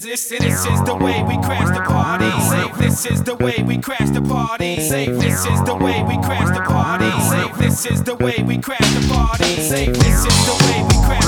This, is the way we crash the party. Safe, this is the way we crash the party. Safe, this is the way we crash the party. Safe, this is the way we crash the party. Safe, this is the way we crash